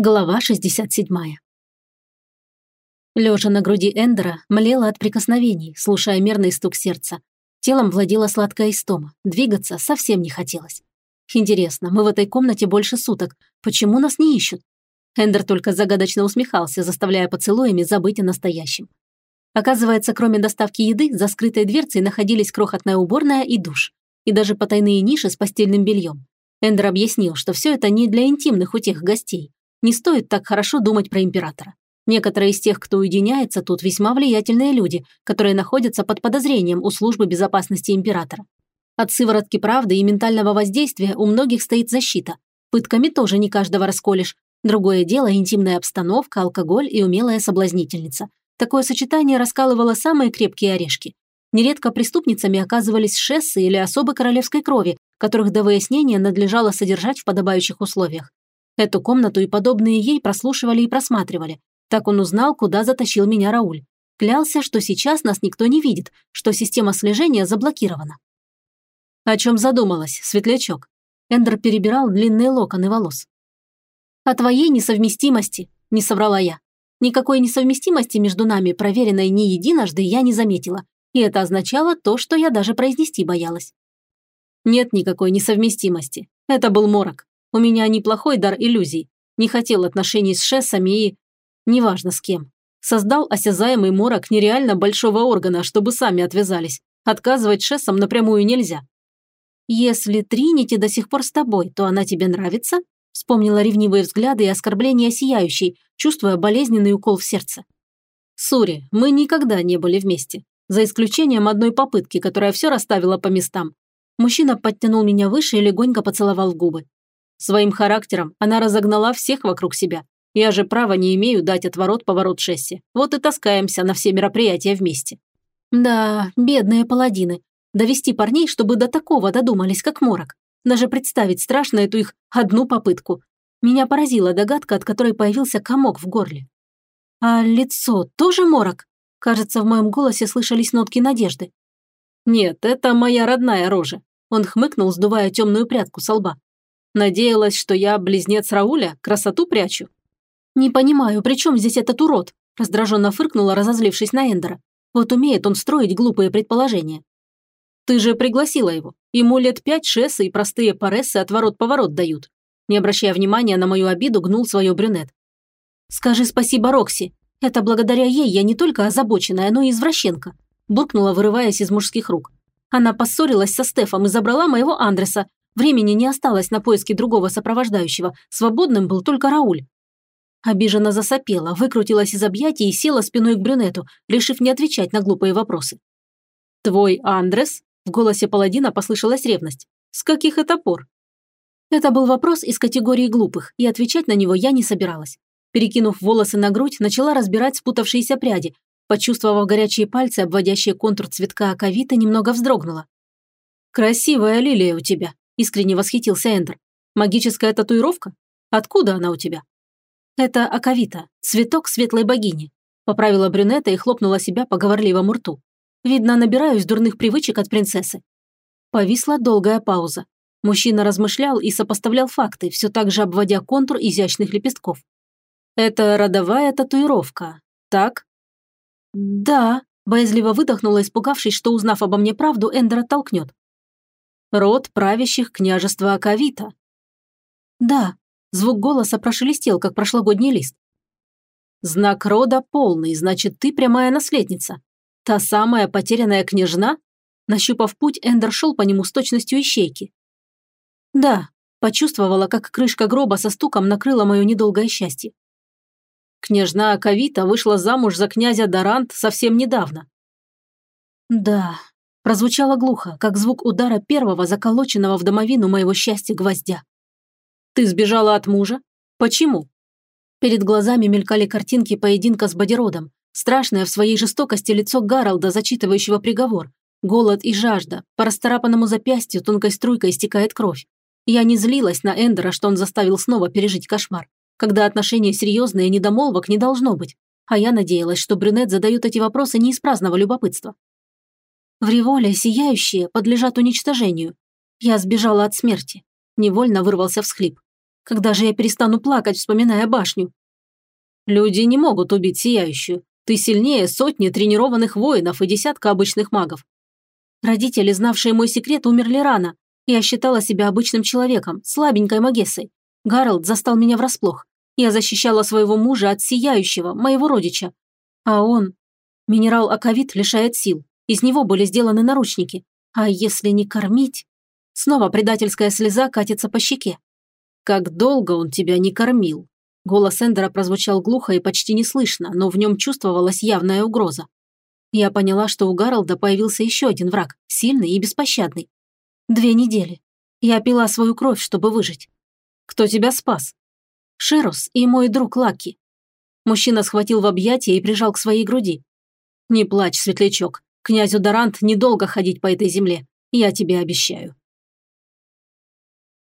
Глава 67. Лежа на груди Эндера, млела от прикосновений, слушая мерный стук сердца. Телом владела сладкая истома, двигаться совсем не хотелось. Интересно, мы в этой комнате больше суток, почему нас не ищут? Эндер только загадочно усмехался, заставляя поцелуями забыть о настоящем. Оказывается, кроме доставки еды, за скрытой дверцей находились крохотная уборная и душ, и даже потайные ниши с постельным бельем. Эндер объяснил, что все это не для интимных утех гостей, не стоит так хорошо думать про императора. Некоторые из тех, кто уединяется тут, весьма влиятельные люди, которые находятся под подозрением у службы безопасности императора. От сыворотки правды и ментального воздействия у многих стоит защита. Пытками тоже не каждого расколешь. Другое дело – интимная обстановка, алкоголь и умелая соблазнительница. Такое сочетание раскалывало самые крепкие орешки. Нередко преступницами оказывались шессы или особы королевской крови, которых до выяснения надлежало содержать в подобающих условиях. Эту комнату и подобные ей прослушивали и просматривали. Так он узнал, куда затащил меня Рауль. Клялся, что сейчас нас никто не видит, что система слежения заблокирована. О чем задумалась, светлячок? Эндер перебирал длинные локоны волос. «О твоей несовместимости», – не соврала я. Никакой несовместимости между нами, проверенной не единожды, я не заметила. И это означало то, что я даже произнести боялась. Нет никакой несовместимости. Это был морок. У меня неплохой дар иллюзий. Не хотел отношений с шессами и... Неважно с кем. Создал осязаемый морок нереально большого органа, чтобы сами отвязались. Отказывать шессам напрямую нельзя. «Если Тринити до сих пор с тобой, то она тебе нравится?» Вспомнила ревнивые взгляды и оскорбления сияющей, чувствуя болезненный укол в сердце. «Сури, мы никогда не были вместе. За исключением одной попытки, которая все расставила по местам. Мужчина подтянул меня выше и легонько поцеловал в губы. Своим характером она разогнала всех вокруг себя. Я же права не имею дать отворот-поворот Шесси. Вот и таскаемся на все мероприятия вместе. Да, бедные паладины. Довести парней, чтобы до такого додумались, как морок. Даже представить страшно эту их одну попытку. Меня поразила догадка, от которой появился комок в горле. А лицо тоже морок? Кажется, в моем голосе слышались нотки надежды. Нет, это моя родная рожа. Он хмыкнул, сдувая темную прядку со лба. Надеялась, что я близнец Рауля, красоту прячу. Не понимаю, при чем здесь этот урод? Раздраженно фыркнула, разозлившись на Эндера. Вот умеет он строить глупые предположения. Ты же пригласила его. Ему лет пять шессы и простые парессы отворот-поворот дают. Не обращая внимания на мою обиду, гнул свое брюнет. «Скажи спасибо Рокси. Это благодаря ей я не только озабоченная, но и извращенка», буркнула, вырываясь из мужских рук. Она поссорилась со Стефом и забрала моего Андреса, Времени не осталось на поиски другого сопровождающего, свободным был только Рауль. Обиженно засопела, выкрутилась из объятий и села спиной к брюнету, решив не отвечать на глупые вопросы. «Твой Андрес?» – в голосе паладина послышалась ревность. «С каких это пор?» Это был вопрос из категории глупых, и отвечать на него я не собиралась. Перекинув волосы на грудь, начала разбирать спутавшиеся пряди. Почувствовав горячие пальцы, обводящие контур цветка аковита, немного вздрогнула. «Красивая лилия у тебя», Искренне восхитился Эндер. Магическая татуировка? Откуда она у тебя? Это аковита, цветок светлой богини. Поправила брюнета и хлопнула себя по говорливому рту. Видно, набираюсь дурных привычек от принцессы. Повисла долгая пауза. Мужчина размышлял и сопоставлял факты, все так же обводя контур изящных лепестков. «Это родовая татуировка, так?» «Да», – боязливо выдохнула, испугавшись, что, узнав обо мне правду, Эндер оттолкнет род правящих княжества Акавита. Да, звук голоса прошелестел, как прошлогодний лист. Знак рода полный, значит, ты прямая наследница. Та самая потерянная княжна? Нащупав путь, Эндер шел по нему с точностью ищейки. Да, почувствовала, как крышка гроба со стуком накрыла мое недолгое счастье. Княжна Акавита вышла замуж за князя Дарант совсем недавно. Да, прозвучало глухо, как звук удара первого заколоченного в домовину моего счастья гвоздя. «Ты сбежала от мужа? Почему?» Перед глазами мелькали картинки поединка с Бодиродом, страшное в своей жестокости лицо Гаролда, зачитывающего приговор, голод и жажда, по расторапанному запястью тонкой струйкой стекает кровь. Я не злилась на Эндера, что он заставил снова пережить кошмар. Когда отношения серьезные, недомолвок не должно быть. А я надеялась, что брюнет задает эти вопросы не из праздного любопытства. В револе сияющие подлежат уничтожению. Я сбежала от смерти. Невольно вырвался всхлип. Когда же я перестану плакать, вспоминая башню? Люди не могут убить сияющую. Ты сильнее сотни тренированных воинов и десятка обычных магов. Родители, знавшие мой секрет, умерли рано. Я считала себя обычным человеком, слабенькой магессой. Гарольд застал меня врасплох. Я защищала своего мужа от сияющего, моего родича. А он... Минерал Аковит лишает сил. Из него были сделаны наручники. А если не кормить... Снова предательская слеза катится по щеке. Как долго он тебя не кормил? Голос Эндера прозвучал глухо и почти неслышно, но в нем чувствовалась явная угроза. Я поняла, что у Гаролда появился еще один враг, сильный и беспощадный. Две недели. Я пила свою кровь, чтобы выжить. Кто тебя спас? Шерус и мой друг Лаки. Мужчина схватил в объятия и прижал к своей груди. Не плачь, светлячок. Князю Дарант недолго ходить по этой земле. Я тебе обещаю.